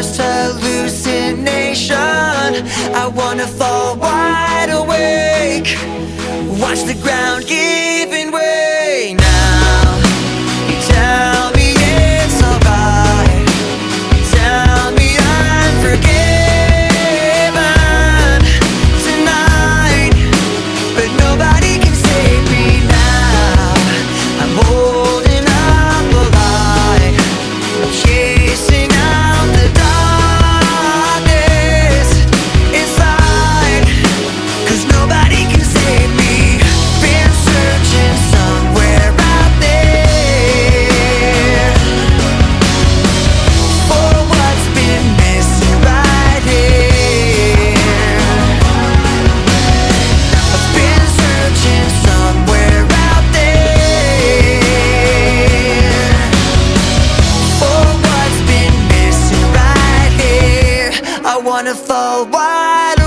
first hallucination. I wanna fall wide awake. Watch the ground give wanna fall wide